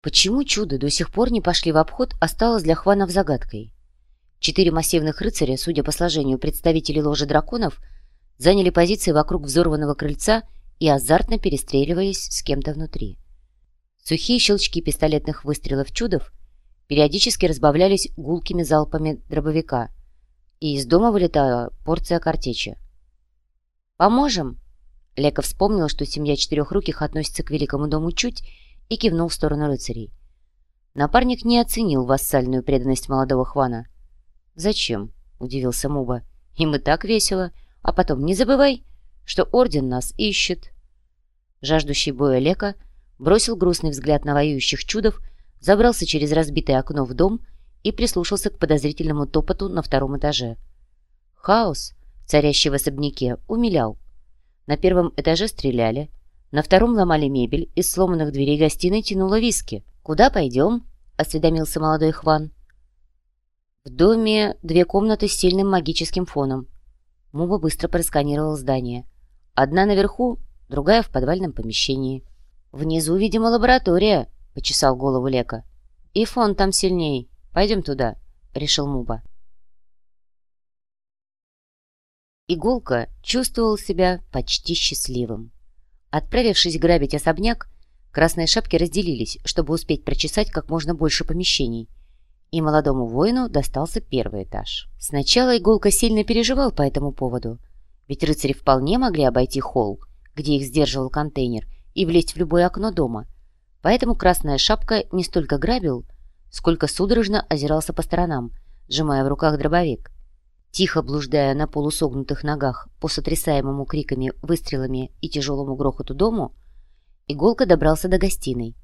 Почему чудо до сих пор не пошли в обход, осталось для Хванов загадкой. Четыре массивных рыцаря, судя по сложению представителей ложи драконов, заняли позиции вокруг взорванного крыльца и азартно перестреливались с кем-то внутри. Сухие щелчки пистолетных выстрелов чудов периодически разбавлялись гулкими залпами дробовика, и из дома вылетала порция картечи. «Поможем?» Лека вспомнил, что семья четырехруких относится к великому дому чуть, и кивнул в сторону рыцарей. Напарник не оценил вассальную преданность молодого Хвана. «Зачем?» — удивился Муба. «Им и так весело. А потом не забывай, что Орден нас ищет». Жаждущий боя Лека бросил грустный взгляд на воюющих чудов, забрался через разбитое окно в дом и прислушался к подозрительному топоту на втором этаже. Хаос, царящий в особняке, умилял. На первом этаже стреляли, на втором ломали мебель, из сломанных дверей гостиной тянуло виски. «Куда пойдем?» — осведомился молодой Хван. В доме две комнаты с сильным магическим фоном. Муба быстро просканировал здание. Одна наверху, другая в подвальном помещении. «Внизу, видимо, лаборатория», — почесал голову Лека. «И фон там сильней. Пойдем туда», — решил Муба. Иголка чувствовал себя почти счастливым. Отправившись грабить особняк, красные шапки разделились, чтобы успеть прочесать как можно больше помещений. И молодому воину достался первый этаж. Сначала Иголка сильно переживал по этому поводу, ведь рыцари вполне могли обойти холл, где их сдерживал контейнер, и влезть в любое окно дома. Поэтому красная шапка не столько грабил, сколько судорожно озирался по сторонам, сжимая в руках дробовик. Тихо блуждая на полусогнутых ногах по сотрясаемому криками, выстрелами и тяжелому грохоту дому, Иголка добрался до гостиной,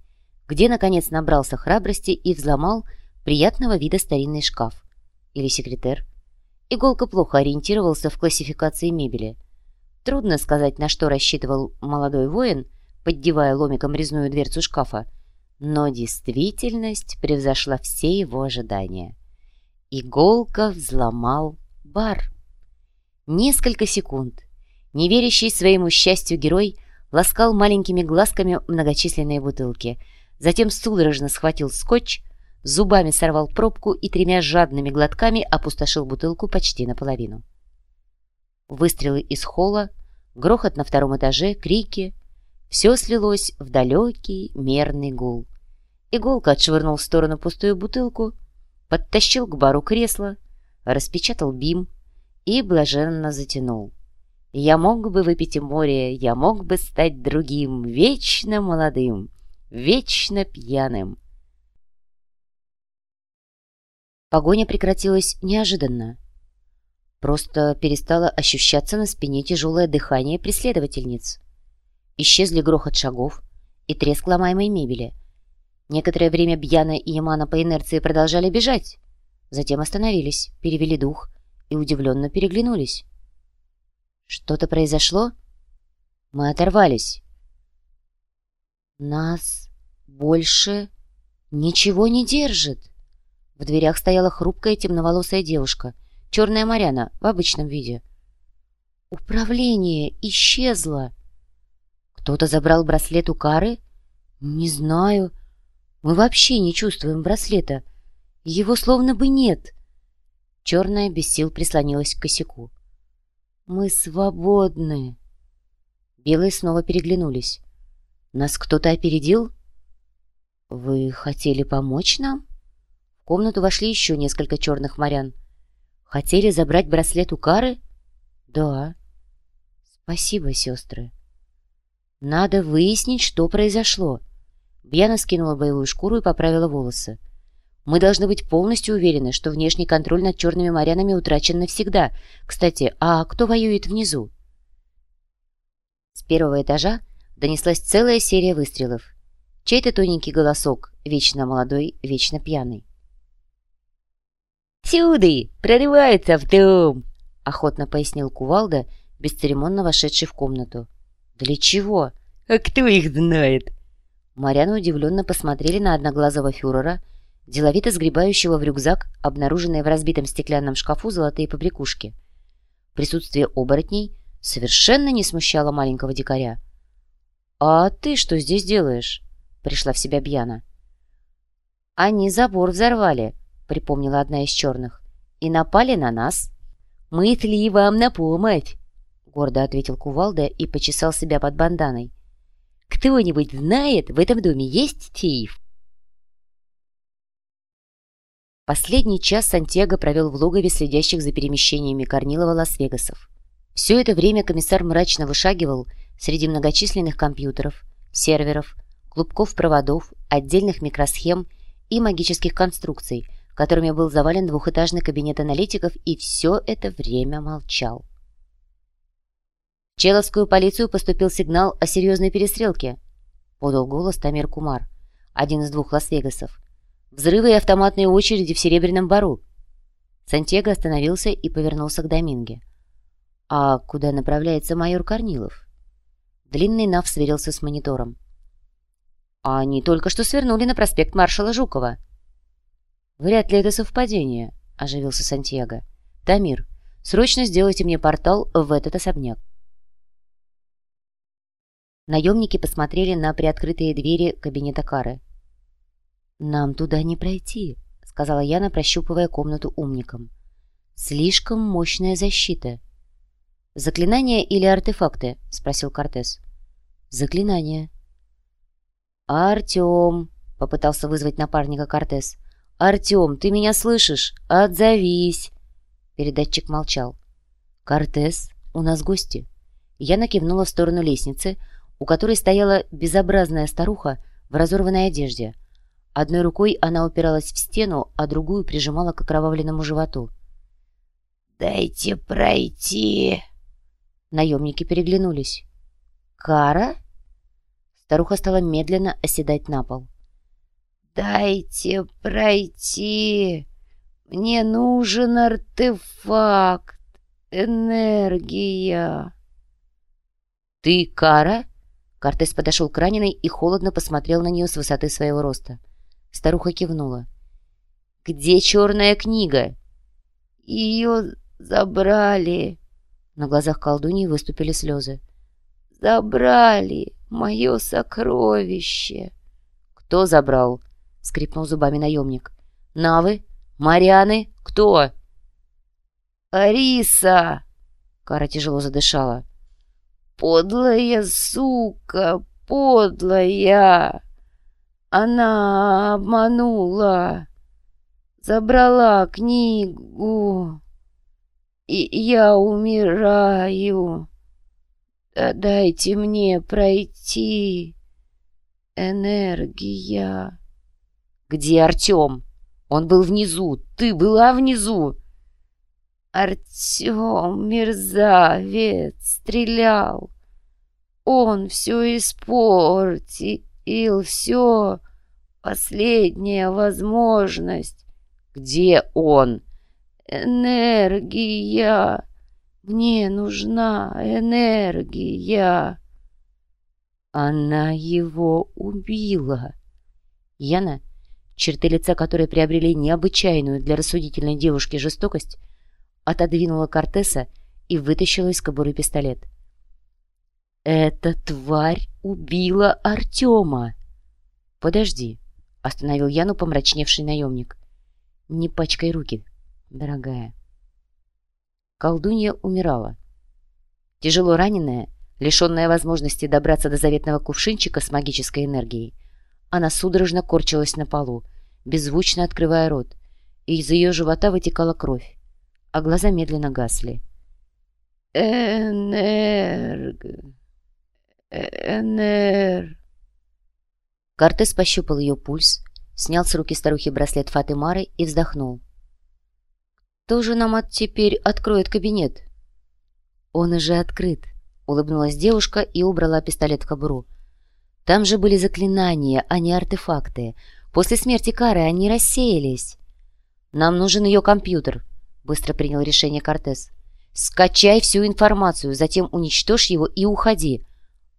где, наконец, набрался храбрости и взломал приятного вида старинный шкаф. Или секретер. Иголка плохо ориентировался в классификации мебели. Трудно сказать, на что рассчитывал молодой воин, поддевая ломиком резную дверцу шкафа, но действительность превзошла все его ожидания. Иголка взломал бар. Несколько секунд. Неверящий своему счастью герой ласкал маленькими глазками многочисленные бутылки, затем судорожно схватил скотч, зубами сорвал пробку и тремя жадными глотками опустошил бутылку почти наполовину. Выстрелы из холла, грохот на втором этаже, крики — все слилось в далекий мерный гул. Иголка отшвырнул в сторону пустую бутылку, подтащил к бару кресло, распечатал бим и блаженно затянул. Я мог бы выпить море, я мог бы стать другим, вечно молодым, вечно пьяным. Погоня прекратилась неожиданно. Просто перестало ощущаться на спине тяжелое дыхание преследовательниц. Исчезли грохот шагов и треск ломаемой мебели. Некоторое время Бьяна и Ямана по инерции продолжали бежать, Затем остановились, перевели дух и удивленно переглянулись. «Что-то произошло?» «Мы оторвались». «Нас больше ничего не держит!» В дверях стояла хрупкая темноволосая девушка, черная Маряна в обычном виде. «Управление исчезло!» «Кто-то забрал браслет у Кары?» «Не знаю. Мы вообще не чувствуем браслета. Его словно бы нет. Черная без сил прислонилась к косяку. «Мы свободны!» Белые снова переглянулись. «Нас кто-то опередил?» «Вы хотели помочь нам?» В комнату вошли еще несколько черных морян. «Хотели забрать браслет у Кары?» «Да». «Спасибо, сестры». «Надо выяснить, что произошло». Бьяна скинула боевую шкуру и поправила волосы. Мы должны быть полностью уверены, что внешний контроль над черными морянами утрачен навсегда. Кстати, а кто воюет внизу? С первого этажа донеслась целая серия выстрелов. Чей-то тоненький голосок, вечно молодой, вечно пьяный. «Сюды! Прорываются в дом!» — охотно пояснил Кувалда, бесцеремонно вошедший в комнату. «Для чего?» «А кто их знает?» Моряны удивленно посмотрели на одноглазого фюрера — деловито сгребающего в рюкзак обнаруженные в разбитом стеклянном шкафу золотые побрякушки. Присутствие оборотней совершенно не смущало маленького дикаря. «А ты что здесь делаешь?» — пришла в себя Бьяна. «Они забор взорвали», — припомнила одна из черных, — «и напали на нас». «Мы шли вам на помощь», — гордо ответил Кувалда и почесал себя под банданой. «Кто-нибудь знает, в этом доме есть сейф?» Последний час Сантьяго провел в логове следящих за перемещениями Корнилова Лас-Вегасов. Все это время комиссар мрачно вышагивал среди многочисленных компьютеров, серверов, клубков проводов, отдельных микросхем и магических конструкций, которыми был завален двухэтажный кабинет аналитиков, и все это время молчал. В Человскую полицию поступил сигнал о серьезной перестрелке, подал голос Тамир Кумар, один из двух Лас-Вегасов. Взрывы и автоматные очереди в Серебряном Бару. Сантьяго остановился и повернулся к Доминге. «А куда направляется майор Корнилов?» Длинный Нав сверился с монитором. «А они только что свернули на проспект маршала Жукова». «Вряд ли это совпадение», — оживился Сантьяго. «Тамир, срочно сделайте мне портал в этот особняк». Наемники посмотрели на приоткрытые двери кабинета Кары. «Нам туда не пройти», — сказала Яна, прощупывая комнату умником. «Слишком мощная защита». «Заклинания или артефакты?» — спросил Кортес. «Заклинания». «Артем!» — попытался вызвать напарника Кортес. «Артем, ты меня слышишь? Отзовись!» Передатчик молчал. «Кортес, у нас гости». Я накивнула в сторону лестницы, у которой стояла безобразная старуха в разорванной одежде — Одной рукой она упиралась в стену, а другую прижимала к окровавленному животу. «Дайте пройти!» Наемники переглянулись. «Кара?» Старуха стала медленно оседать на пол. «Дайте пройти! Мне нужен артефакт, энергия!» «Ты Кара?» Кортес подошел к раненой и холодно посмотрел на нее с высоты своего роста. Старуха кивнула. «Где черная книга?» «Ее забрали!» На глазах колдуньи выступили слезы. «Забрали мое сокровище!» «Кто забрал?» — скрипнул зубами наемник. «Навы? Марианы? Кто?» «Ариса!» — Кара тяжело задышала. «Подлая сука! Подлая!» Она обманула, забрала книгу, и я умираю. Да дайте мне пройти. Энергия. Где Артем? Он был внизу. Ты была внизу. Артем, мерзавец, стрелял. Он все испортил. Ил, все. Последняя возможность. Где он? Энергия. Мне нужна энергия. Она его убила. Яна, черты лица которой приобрели необычайную для рассудительной девушки жестокость, отодвинула Кортеса и вытащила из кобуры пистолет. «Эта тварь убила Артема!» «Подожди», — остановил Яну помрачневший наемник. «Не пачкай руки, дорогая». Колдунья умирала. Тяжело раненая, лишенная возможности добраться до заветного кувшинчика с магической энергией, она судорожно корчилась на полу, беззвучно открывая рот, и из ее живота вытекала кровь, а глаза медленно гасли. «Энерг...» Энер. Кортес пощупал ее пульс, снял с руки старухи браслет Фатымары и вздохнул. «Кто же нам от теперь откроет кабинет?» «Он уже открыт», — улыбнулась девушка и убрала пистолет в кобуру. «Там же были заклинания, а не артефакты. После смерти Кары они рассеялись». «Нам нужен ее компьютер», — быстро принял решение Кортес. «Скачай всю информацию, затем уничтожь его и уходи.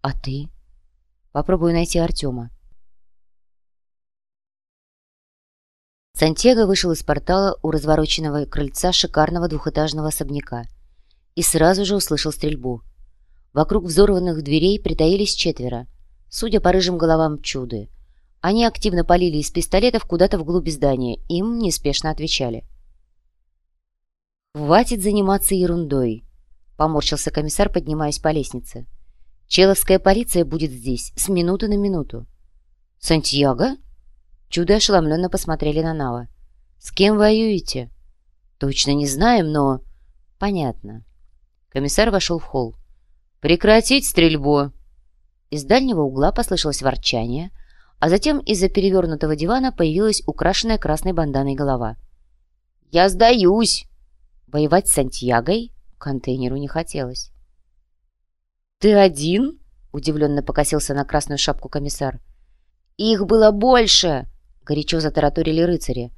«А ты?» «Попробую найти Артема». Сантьяго вышел из портала у развороченного крыльца шикарного двухэтажного особняка и сразу же услышал стрельбу. Вокруг взорванных дверей притаились четверо, судя по рыжим головам чуды. Они активно полили из пистолетов куда-то вглубь здания. Им неспешно отвечали. «Хватит заниматься ерундой», — поморщился комиссар, поднимаясь по лестнице. «Человская полиция будет здесь с минуты на минуту». «Сантьяго?» Чудо ошеломленно посмотрели на Нава. «С кем воюете?» «Точно не знаем, но...» «Понятно». Комиссар вошел в холл. «Прекратить стрельбу!» Из дальнего угла послышалось ворчание, а затем из-за перевернутого дивана появилась украшенная красной банданой голова. «Я сдаюсь!» Воевать с Сантьягой контейнеру не хотелось. «Ты один?» — удивленно покосился на красную шапку комиссар. «Их было больше!» — горячо затараторили рыцари.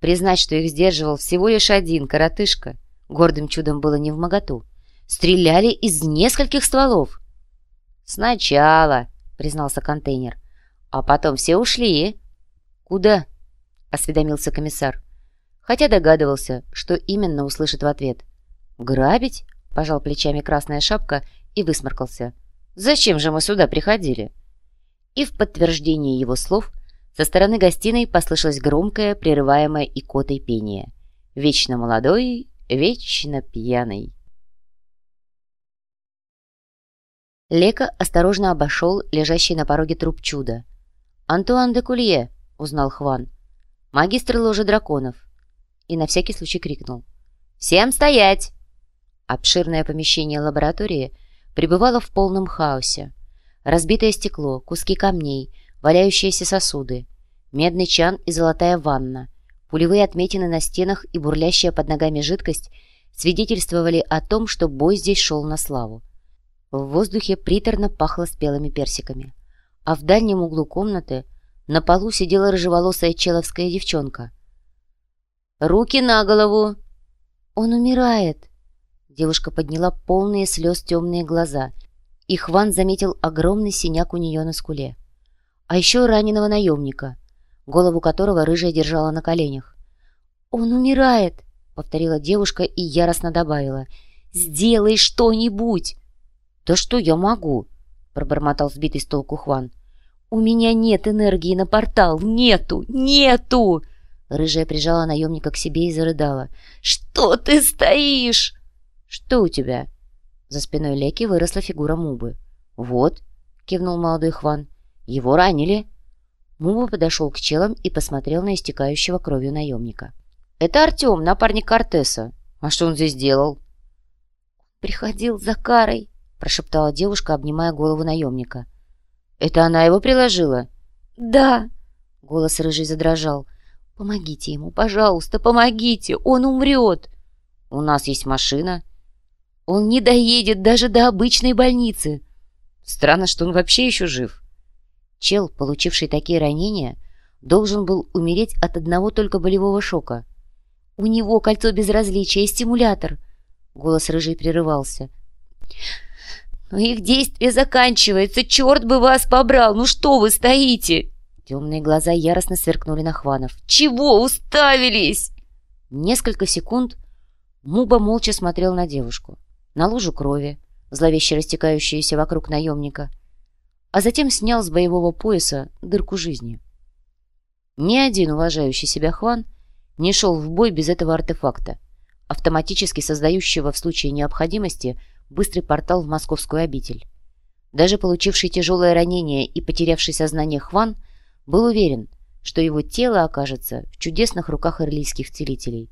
Признать, что их сдерживал всего лишь один коротышка, гордым чудом было не в моготу. Стреляли из нескольких стволов. «Сначала», — признался контейнер, — «а потом все ушли». «Куда?» — осведомился комиссар, хотя догадывался, что именно услышит в ответ. «Грабить?» — пожал плечами красная шапка и высморкался. «Зачем же мы сюда приходили?» И в подтверждение его слов со стороны гостиной послышалось громкое, прерываемое икотой пение. «Вечно молодой, вечно пьяный». Лека осторожно обошел лежащий на пороге труп чуда. «Антуан де Кулье», — узнал Хван. «Магистр ложи драконов». И на всякий случай крикнул. «Всем стоять!» Обширное помещение лаборатории пребывало в полном хаосе. Разбитое стекло, куски камней, валяющиеся сосуды, медный чан и золотая ванна, пулевые отметины на стенах и бурлящая под ногами жидкость свидетельствовали о том, что бой здесь шел на славу. В воздухе приторно пахло спелыми персиками, а в дальнем углу комнаты на полу сидела рыжеволосая человская девчонка. «Руки на голову!» «Он умирает!» Девушка подняла полные слез темные глаза, и Хван заметил огромный синяк у нее на скуле а еще раненого наемника, голову которого рыжая держала на коленях. «Он умирает!» — повторила девушка и яростно добавила. «Сделай что-нибудь!» «Да что я могу?» — пробормотал сбитый с толку Хван. «У меня нет энергии на портал! Нету! Нету!» Рыжая прижала наемника к себе и зарыдала. «Что ты стоишь?» «Что у тебя?» За спиной Леки выросла фигура Мубы. «Вот», — кивнул молодой Хван, его ранили!» Муба подошел к челам и посмотрел на истекающего кровью наемника. «Это Артем, напарник Кортеса. А что он здесь делал?» «Приходил за Карой», — прошептала девушка, обнимая голову наемника. «Это она его приложила?» «Да!» — голос рыжий задрожал. «Помогите ему, пожалуйста, помогите! Он умрет!» «У нас есть машина». «Он не доедет даже до обычной больницы!» «Странно, что он вообще еще жив!» Чел, получивший такие ранения, должен был умереть от одного только болевого шока. «У него кольцо безразличия и стимулятор!» Голос рыжий прерывался. «Но их действие заканчивается! Черт бы вас побрал! Ну что вы стоите?» Темные глаза яростно сверкнули на Хванов. «Чего уставились?» Несколько секунд Муба молча смотрел на девушку, на лужу крови, зловеще растекающуюся вокруг наемника, а затем снял с боевого пояса дырку жизни. Ни один уважающий себя Хван не шел в бой без этого артефакта, автоматически создающего в случае необходимости быстрый портал в московскую обитель. Даже получивший тяжелое ранение и потерявший сознание Хван был уверен, что его тело окажется в чудесных руках ирлийских целителей.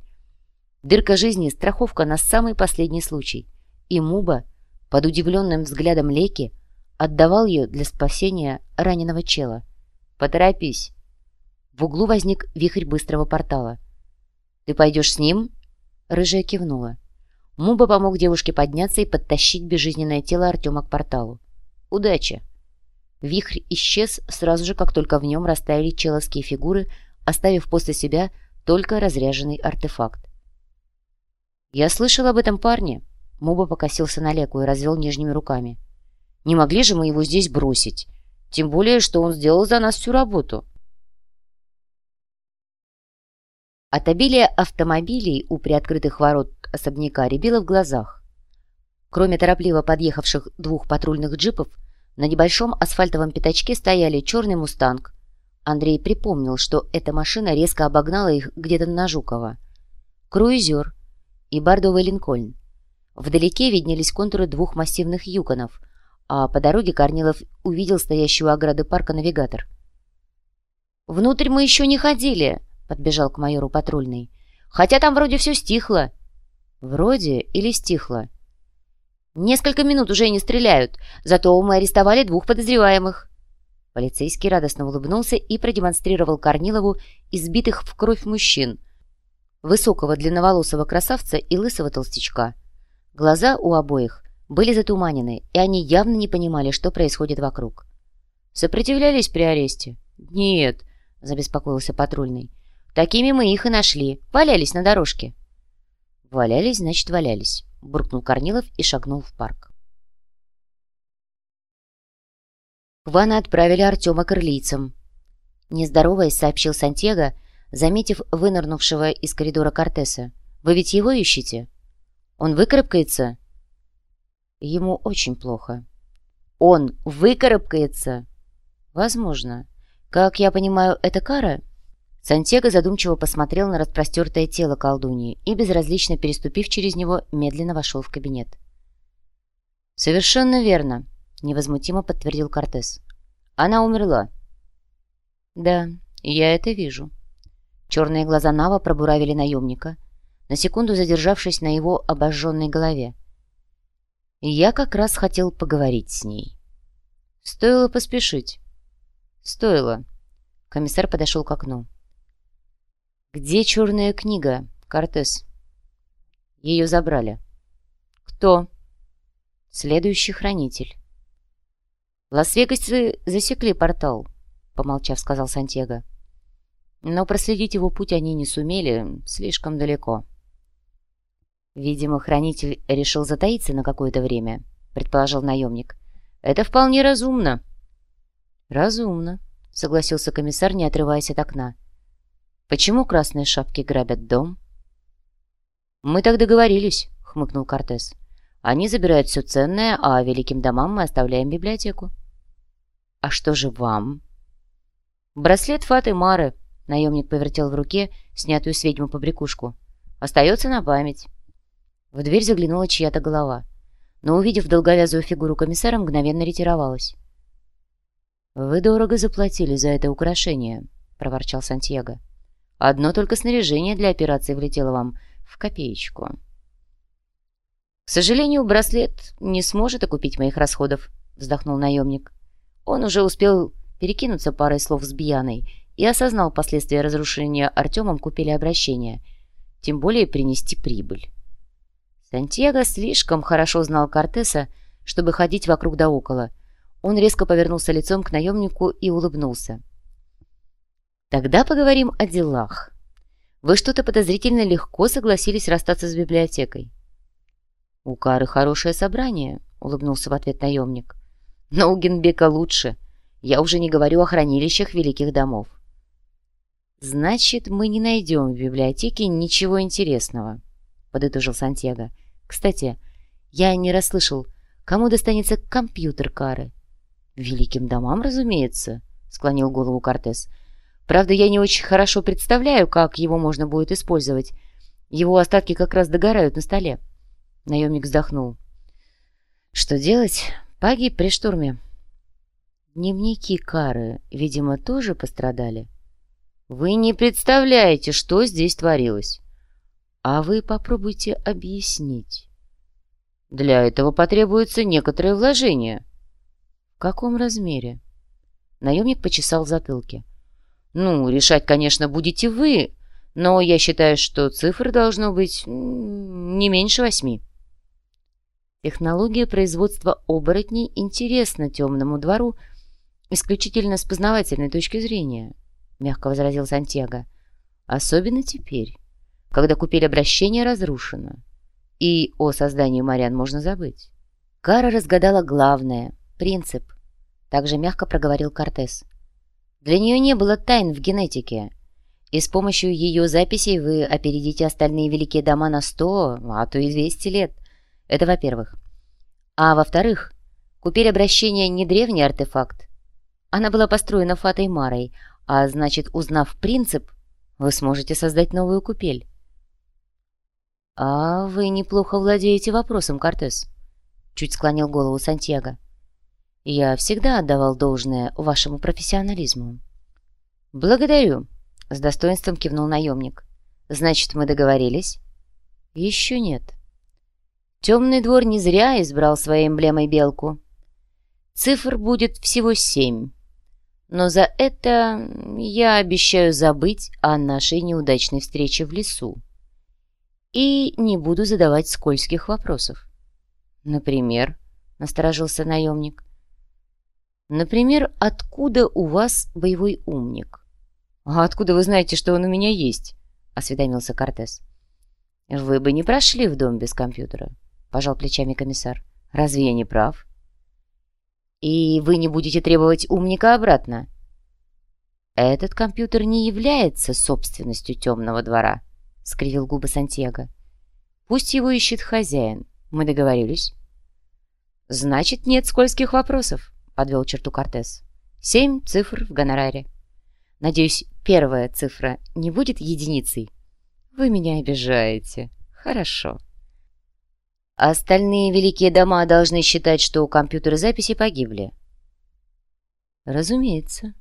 Дырка жизни – страховка на самый последний случай, и Муба, под удивленным взглядом Леки, отдавал ее для спасения раненого чела. «Поторопись!» В углу возник вихрь быстрого портала. «Ты пойдешь с ним?» Рыжая кивнула. Муба помог девушке подняться и подтащить безжизненное тело Артема к порталу. «Удачи!» Вихрь исчез сразу же, как только в нем растаяли человские фигуры, оставив после себя только разряженный артефакт. «Я слышал об этом парне!» Муба покосился на Леку и развел нижними руками. Не могли же мы его здесь бросить. Тем более, что он сделал за нас всю работу. От обилия автомобилей у приоткрытых ворот особняка рябило в глазах. Кроме торопливо подъехавших двух патрульных джипов, на небольшом асфальтовом пятачке стояли черный «Мустанг», Андрей припомнил, что эта машина резко обогнала их где-то на Жукова. Круизер и бордовый линкольн. Вдалеке виднелись контуры двух массивных юконов, а по дороге Корнилов увидел стоящую ограды парка навигатор. «Внутрь мы еще не ходили», — подбежал к майору патрульный. «Хотя там вроде все стихло». «Вроде или стихло?» «Несколько минут уже не стреляют, зато мы арестовали двух подозреваемых». Полицейский радостно улыбнулся и продемонстрировал Корнилову избитых в кровь мужчин. Высокого длинноволосого красавца и лысого толстячка. Глаза у обоих были затуманены, и они явно не понимали, что происходит вокруг. «Сопротивлялись при аресте?» «Нет», — забеспокоился патрульный. «Такими мы их и нашли. Валялись на дорожке». «Валялись, значит, валялись», — буркнул Корнилов и шагнул в парк. Вана отправили Артема к ирлийцам. Нездороваясь, сообщил Сантьяго, заметив вынырнувшего из коридора Кортеса. «Вы ведь его ищете? Он выкарабкается?» «Ему очень плохо». «Он выкарабкается?» «Возможно. Как я понимаю, это кара?» Сантьяго задумчиво посмотрел на распростертое тело колдуньи и, безразлично переступив через него, медленно вошел в кабинет. «Совершенно верно», — невозмутимо подтвердил Кортес. «Она умерла». «Да, я это вижу». Черные глаза Нава пробуравили наемника, на секунду задержавшись на его обожженной голове. «Я как раз хотел поговорить с ней». «Стоило поспешить». «Стоило». Комиссар подошел к окну. «Где черная книга, Кортес?» «Ее забрали». «Кто?» «Следующий хранитель». «Лас-Вегасе засекли портал», — помолчав, сказал Сантьяго. «Но проследить его путь они не сумели, слишком далеко». «Видимо, хранитель решил затаиться на какое-то время», — предположил наемник. «Это вполне разумно». «Разумно», — согласился комиссар, не отрываясь от окна. «Почему красные шапки грабят дом?» «Мы так договорились», — хмыкнул Кортес. «Они забирают все ценное, а великим домам мы оставляем библиотеку». «А что же вам?» «Браслет Фаты Мары», — наемник повертел в руке снятую с ведьмы побрякушку. «Остается на память». В дверь заглянула чья-то голова, но, увидев долговязую фигуру комиссара, мгновенно ретировалась. «Вы дорого заплатили за это украшение», — проворчал Сантьяго. «Одно только снаряжение для операции влетело вам в копеечку». «К сожалению, браслет не сможет окупить моих расходов», — вздохнул наемник. Он уже успел перекинуться парой слов с Бьяной и осознал последствия разрушения Артемом купили обращения, тем более принести прибыль. Сантьяго слишком хорошо знал Кортеса, чтобы ходить вокруг да около. Он резко повернулся лицом к наемнику и улыбнулся. «Тогда поговорим о делах. Вы что-то подозрительно легко согласились расстаться с библиотекой». «У Кары хорошее собрание», — улыбнулся в ответ наемник. Но у Генбека лучше. Я уже не говорю о хранилищах великих домов. «Значит, мы не найдем в библиотеке ничего интересного», — подытожил Сантьяго. «Кстати, я не расслышал, кому достанется компьютер Кары?» «Великим домам, разумеется», — склонил голову Кортес. «Правда, я не очень хорошо представляю, как его можно будет использовать. Его остатки как раз догорают на столе». Наемник вздохнул. «Что делать? Погиб при штурме. Дневники Кары, видимо, тоже пострадали. Вы не представляете, что здесь творилось. А вы попробуйте объяснить. Для этого потребуется некоторое вложение. В каком размере? Наемник почесал в затылке. Ну, решать, конечно, будете вы, но я считаю, что цифр должно быть не меньше восьми. Технология производства оборотней интересна темному двору исключительно с познавательной точки зрения, мягко возразил Сантьяго. Особенно теперь, когда купель обращения разрушена, и о создании морян можно забыть. Кара разгадала главное — принцип, также мягко проговорил Кортес. Для нее не было тайн в генетике, и с помощью ее записей вы опередите остальные великие дома на сто, а то и двести лет — это во-первых. А во-вторых, купель обращения не древний артефакт. Она была построена Фатой Марой, А значит, узнав принцип, вы сможете создать новую купель. «А вы неплохо владеете вопросом, Кортес», — чуть склонил голову Сантьяго. «Я всегда отдавал должное вашему профессионализму». «Благодарю», — с достоинством кивнул наемник. «Значит, мы договорились?» «Еще нет». Темный двор не зря избрал своей эмблемой белку. Цифр будет всего семь. Но за это я обещаю забыть о нашей неудачной встрече в лесу. И не буду задавать скользких вопросов. Например, насторожился наемник. Например, откуда у вас боевой умник? А откуда вы знаете, что он у меня есть? Осведомился Кортес. Вы бы не прошли в дом без компьютера, пожал плечами комиссар. Разве я не прав? И вы не будете требовать умника обратно. Этот компьютер не является собственностью темного двора, скривил губы Сантьяго. Пусть его ищет хозяин. Мы договорились. Значит, нет скользких вопросов, подвел черту Кортес. Семь цифр в гонораре. Надеюсь, первая цифра не будет единицей. Вы меня обижаете. Хорошо. Остальные великие дома должны считать, что компьютеры записи погибли. Разумеется.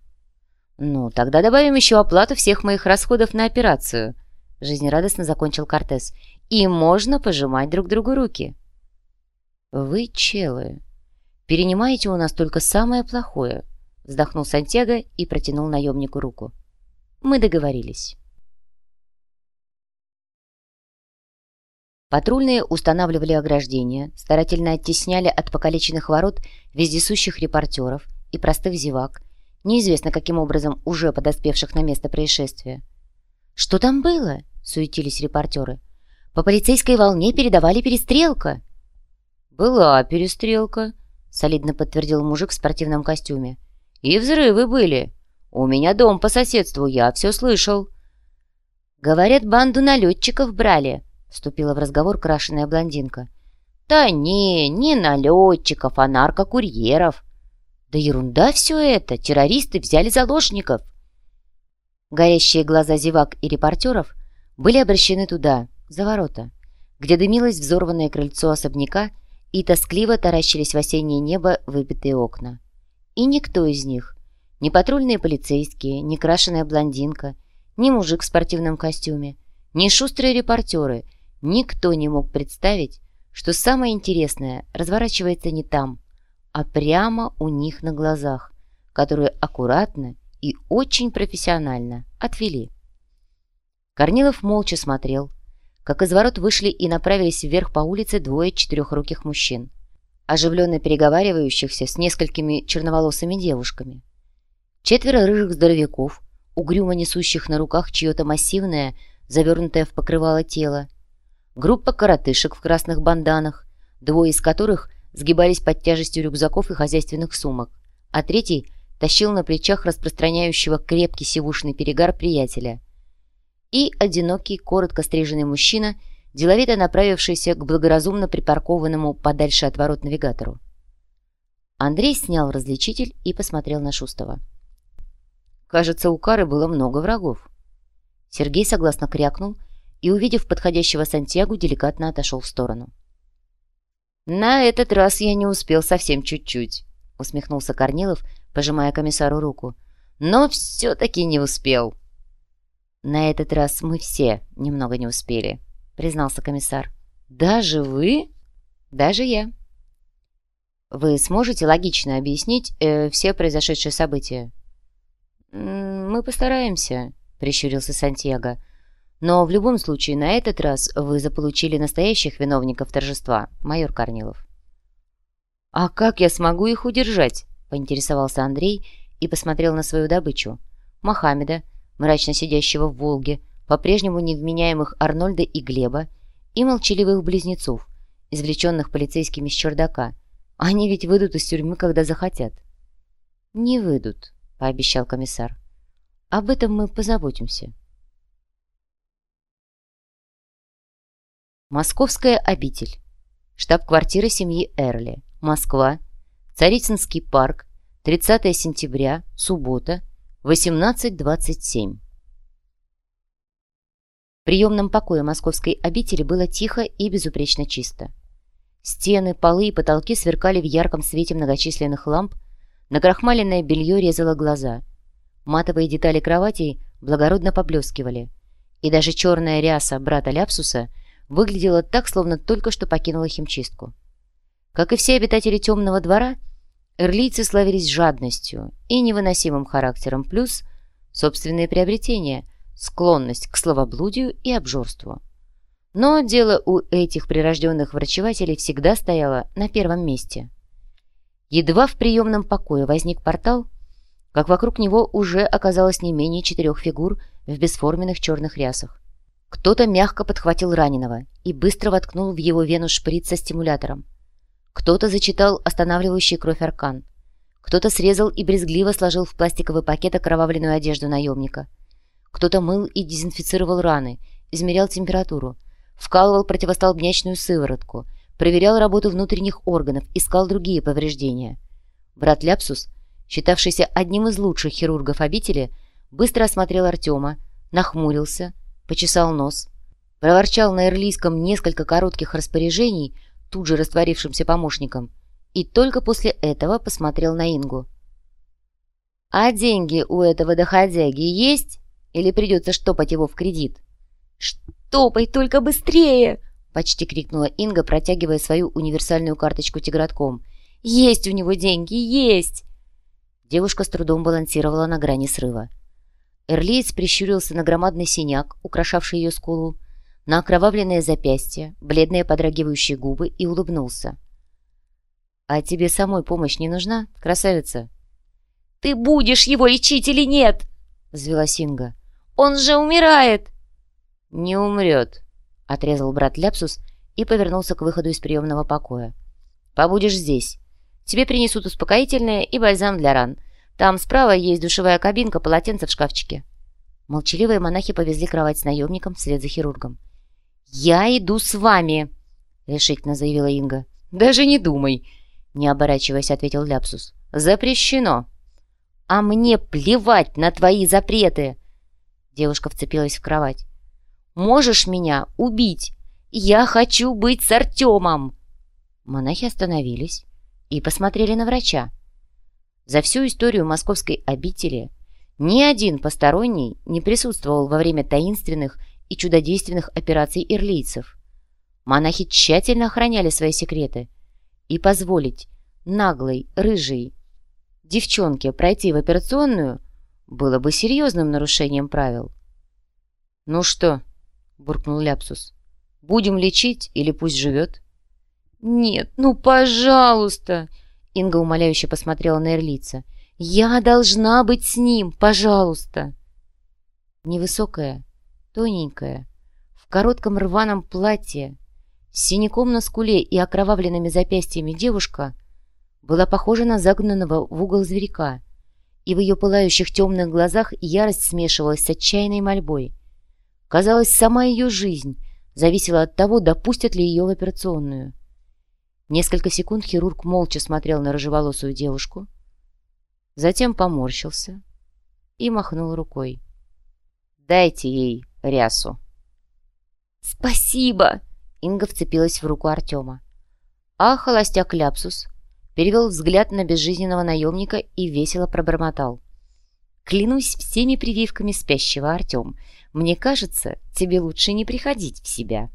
Ну, тогда добавим еще оплату всех моих расходов на операцию. Жизнерадостно закончил Кортес. И можно пожимать друг другу руки. Вы, челы, перенимаете у нас только самое плохое. Вздохнул Сантьяго и протянул наемнику руку. Мы договорились. Патрульные устанавливали ограждения, старательно оттесняли от покалеченных ворот вездесущих репортеров и простых зевак, неизвестно каким образом уже подоспевших на место происшествия. «Что там было?» — суетились репортеры. «По полицейской волне передавали перестрелка». «Была перестрелка», — солидно подтвердил мужик в спортивном костюме. «И взрывы были. У меня дом по соседству, я все слышал». «Говорят, банду налетчиков брали», — вступила в разговор крашеная блондинка. «Да не, не налетчиков, а наркокурьеров». «Да ерунда все это! Террористы взяли заложников!» Горящие глаза зевак и репортеров были обращены туда, за ворота, где дымилось взорванное крыльцо особняка и тоскливо таращились в осеннее небо выбитые окна. И никто из них, ни патрульные полицейские, ни крашеная блондинка, ни мужик в спортивном костюме, ни шустрые репортеры — Никто не мог представить, что самое интересное разворачивается не там, а прямо у них на глазах, которые аккуратно и очень профессионально отвели. Корнилов молча смотрел, как из ворот вышли и направились вверх по улице двое четырехруких мужчин, оживленно переговаривающихся с несколькими черноволосыми девушками. Четверо рыжих здоровяков, угрюмо несущих на руках чье-то массивное, завернутое в покрывало тело, группа коротышек в красных банданах, двое из которых сгибались под тяжестью рюкзаков и хозяйственных сумок, а третий тащил на плечах распространяющего крепкий сивушный перегар приятеля. И одинокий, коротко стриженный мужчина, деловито направившийся к благоразумно припаркованному подальше от ворот навигатору. Андрей снял различитель и посмотрел на Шустова. Кажется, у Кары было много врагов. Сергей согласно крякнул и, увидев подходящего Сантьягу, деликатно отошел в сторону. «На этот раз я не успел совсем чуть-чуть», — усмехнулся Корнилов, пожимая комиссару руку. «Но все-таки не успел». «На этот раз мы все немного не успели», — признался комиссар. «Даже вы?» «Даже я». «Вы сможете логично объяснить э, все произошедшие события?» «Мы постараемся», — прищурился Сантьяго. Но в любом случае, на этот раз вы заполучили настоящих виновников торжества, майор Корнилов. «А как я смогу их удержать?» — поинтересовался Андрей и посмотрел на свою добычу. Мохаммеда, мрачно сидящего в «Волге», по-прежнему невменяемых Арнольда и Глеба, и молчаливых близнецов, извлеченных полицейскими с чердака. Они ведь выйдут из тюрьмы, когда захотят. «Не выйдут», — пообещал комиссар. «Об этом мы позаботимся». Московская обитель. Штаб-квартира семьи Эрли. Москва. Царицынский парк. 30 сентября. Суббота. 18.27 В приемном покое московской обители было тихо и безупречно чисто. Стены, полы и потолки сверкали в ярком свете многочисленных ламп, накрахмаленное белье резало глаза. Матовые детали кроватей благородно поблескивали, и даже черная ряса брата Ляпсуса выглядела так, словно только что покинула химчистку. Как и все обитатели темного двора, эрлийцы славились жадностью и невыносимым характером, плюс собственные приобретения, склонность к словоблудию и обжорству. Но дело у этих прирожденных врачевателей всегда стояло на первом месте. Едва в приемном покое возник портал, как вокруг него уже оказалось не менее четырех фигур в бесформенных черных рясах. Кто-то мягко подхватил раненого и быстро воткнул в его вену шприц со стимулятором. Кто-то зачитал останавливающий кровь аркан. Кто-то срезал и брезгливо сложил в пластиковый пакет окровавленную одежду наемника. Кто-то мыл и дезинфицировал раны, измерял температуру, вкалывал противостолбнячную сыворотку, проверял работу внутренних органов, искал другие повреждения. Брат Ляпсус, считавшийся одним из лучших хирургов обители, быстро осмотрел Артема, нахмурился, почесал нос, проворчал на ирлийском несколько коротких распоряжений, тут же растворившимся помощником, и только после этого посмотрел на Ингу. «А деньги у этого доходяги есть? Или придется штопать его в кредит?» «Штопай только быстрее!» — почти крикнула Инга, протягивая свою универсальную карточку тигратком. «Есть у него деньги, есть!» Девушка с трудом балансировала на грани срыва. Эрлиец прищурился на громадный синяк, украшавший ее скулу, на окровавленное запястье, бледные подрагивающие губы и улыбнулся. «А тебе самой помощь не нужна, красавица?» «Ты будешь его лечить или нет?» — взвела Синга. «Он же умирает!» «Не умрет», — отрезал брат Ляпсус и повернулся к выходу из приемного покоя. «Побудешь здесь. Тебе принесут успокоительное и бальзам для ран. Там справа есть душевая кабинка, полотенце в шкафчике». Молчаливые монахи повезли кровать с наемником вслед за хирургом. «Я иду с вами», — решительно заявила Инга. «Даже не думай», — не оборачиваясь, ответил Ляпсус. «Запрещено». «А мне плевать на твои запреты!» Девушка вцепилась в кровать. «Можешь меня убить? Я хочу быть с Артемом!» Монахи остановились и посмотрели на врача. За всю историю московской обители ни один посторонний не присутствовал во время таинственных и чудодейственных операций ирлийцев. Монахи тщательно охраняли свои секреты. И позволить наглой, рыжей девчонке пройти в операционную было бы серьезным нарушением правил. «Ну что?» — буркнул Ляпсус. «Будем лечить или пусть живет?» «Нет, ну пожалуйста!» Инга умоляюще посмотрела на Эрлица. «Я должна быть с ним, пожалуйста!» Невысокая, тоненькая, в коротком рваном платье, с синяком на скуле и окровавленными запястьями девушка была похожа на загнанного в угол зверька, и в ее пылающих темных глазах ярость смешивалась с отчаянной мольбой. Казалось, сама ее жизнь зависела от того, допустят ли ее в операционную. Несколько секунд хирург молча смотрел на рыжеволосую девушку, затем поморщился и махнул рукой. «Дайте ей рясу». «Спасибо!» — Инга вцепилась в руку Артема. А холостяк Ляпсус перевел взгляд на безжизненного наемника и весело пробормотал. «Клянусь всеми прививками спящего, Артем. Мне кажется, тебе лучше не приходить в себя».